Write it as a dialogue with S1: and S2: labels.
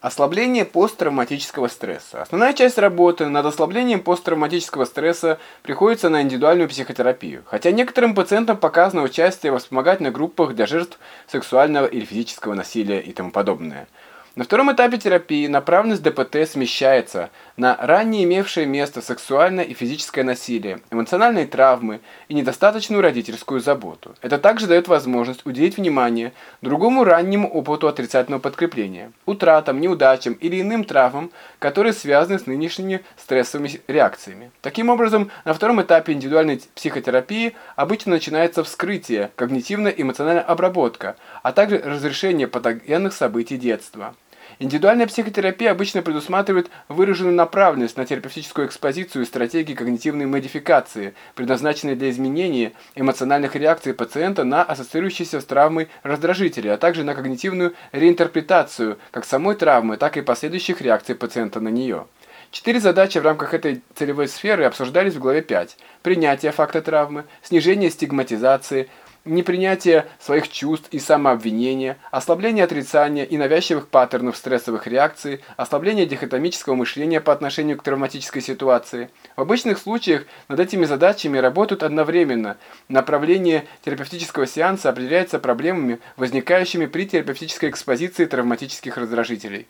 S1: Ослабление посттравматического стресса. Основная часть работы над ослаблением посттравматического стресса приходится на индивидуальную психотерапию, хотя некоторым пациентам показано участие в вспомогательных группах для жертв сексуального или физического насилия и тому подобное. На втором этапе терапии направленность ДПТ смещается на ранее имевшее место сексуальное и физическое насилие, эмоциональные травмы и недостаточную родительскую заботу. Это также дает возможность уделить внимание другому раннему опыту отрицательного подкрепления, утратам, неудачам или иным травмам, которые связаны с нынешними стрессовыми реакциями. Таким образом, на втором этапе индивидуальной психотерапии обычно начинается вскрытие, когнитивно-эмоциональная обработка, а также разрешение патогенных событий детства. Индивидуальная психотерапия обычно предусматривает выраженную направленность на терапевтическую экспозицию и стратегии когнитивной модификации, предназначенные для изменения эмоциональных реакций пациента на ассоциирующиеся с травмой раздражители, а также на когнитивную реинтерпретацию как самой травмы, так и последующих реакций пациента на нее. Четыре задачи в рамках этой целевой сферы обсуждались в главе 5. Принятие факта травмы, снижение стигматизации, непринятие своих чувств и самообвинения, ослабление отрицания и навязчивых паттернов стрессовых реакций, ослабление дихотомического мышления по отношению к травматической ситуации. В обычных случаях над этими задачами работают одновременно. Направление терапевтического сеанса определяется проблемами, возникающими при терапевтической экспозиции травматических раздражителей.